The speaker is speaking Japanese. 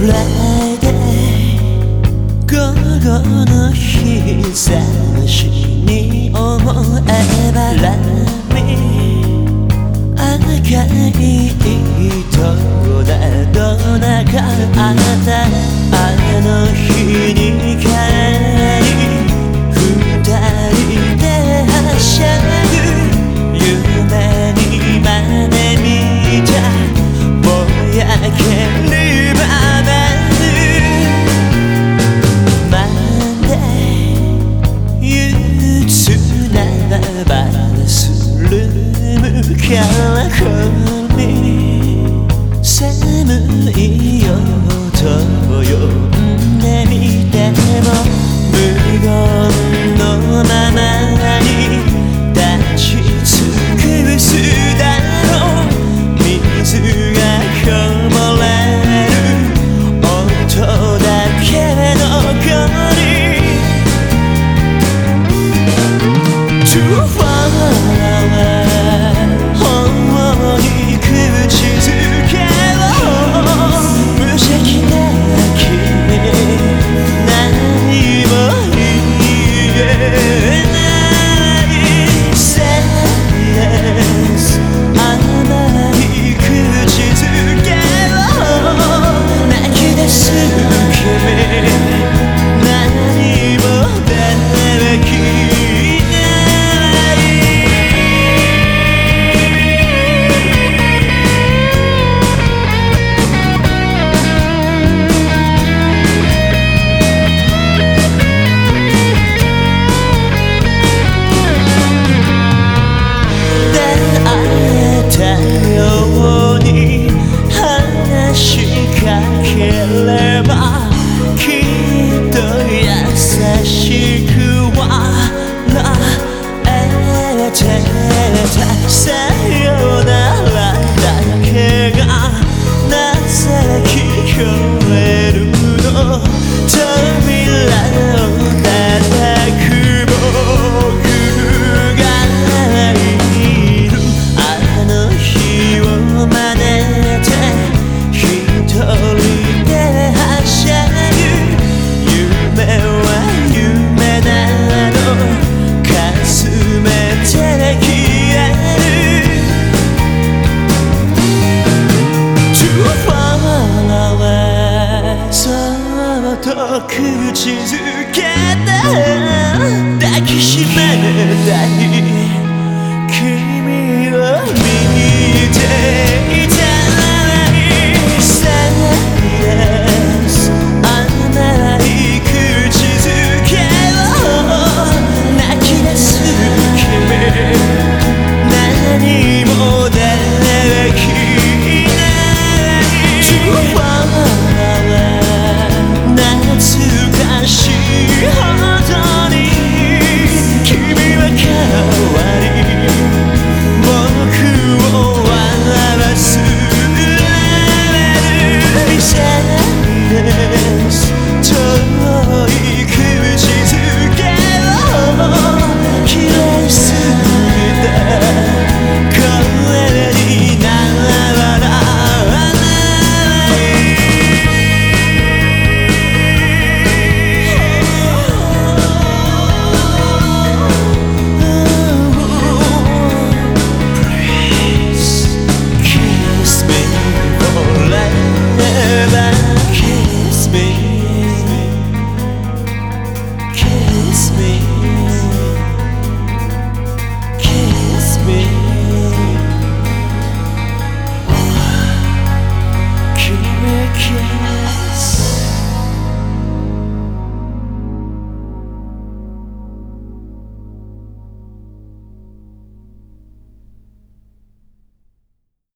of. flashy 静けな抱きしめたい君を見